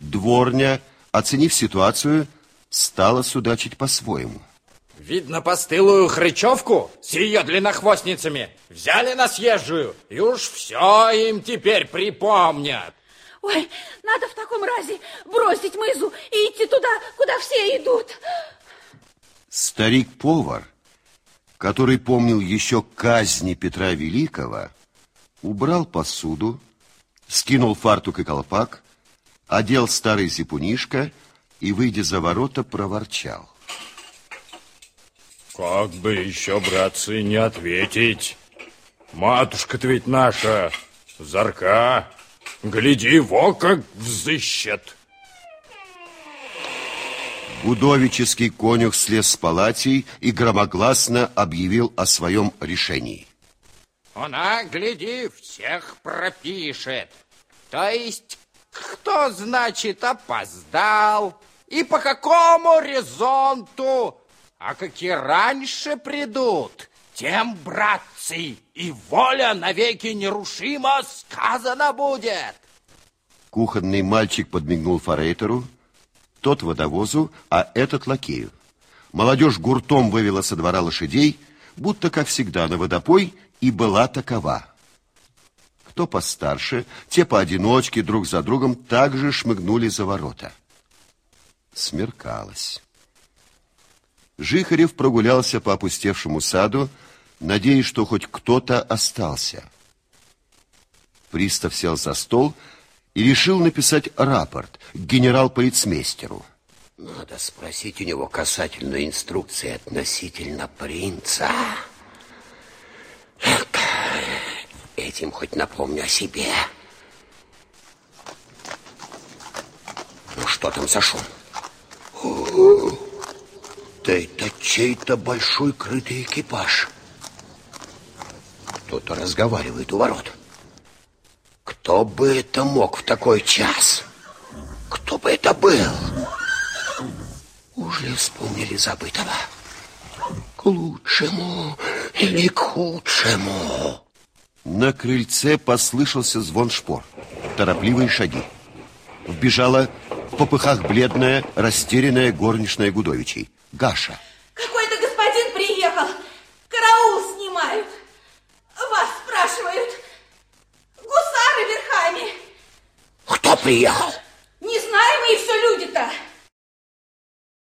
Дворня, оценив ситуацию, стала судачить по-своему. Видно, постылую хрычевку с ее длиннохвостницами взяли на съезжую, и уж все им теперь припомнят. Ой, надо в таком разе бросить мызу и идти туда, куда все идут. Старик-повар, который помнил еще казни Петра Великого, убрал посуду, скинул фартук и колпак, одел старый зипунишко и, выйдя за ворота, проворчал. Как бы еще, братцы, не ответить? Матушка-то ведь наша, зарка, гляди, во как взыщет. Гудовический конюх слез с палатей и громогласно объявил о своем решении. Она, гляди, всех пропишет. То есть, кто, значит, опоздал, и по какому резонту, а какие раньше придут, тем, братцы, и воля навеки нерушимо сказана будет. Кухонный мальчик подмигнул форейтеру, тот водовозу, а этот лакею. Молодежь гуртом вывела со двора лошадей, будто, как всегда, на водопой, и была такова. Кто постарше, те поодиночке, друг за другом, также шмыгнули за ворота. Смеркалось. Жихарев прогулялся по опустевшему саду, надеясь, что хоть кто-то остался. Пристав сел за стол и решил написать рапорт генерал-полицмейстеру. Надо спросить у него касательно инструкции относительно принца. Этим хоть напомню о себе. Ну, что там за шум? Да это чей-то большой крытый экипаж. Кто-то разговаривает у ворот. Кто бы это мог в такой час? Кто бы это был? Уж ли вспомнили забытого? К лучшему или к худшему? На крыльце послышался звон шпор, торопливые шаги. Вбежала в попыхах бледная, растерянная горничная Гудовичей. Гаша. Какой-то господин приехал. Караул снимают. Вас спрашивают. Гусары верхами. Кто приехал?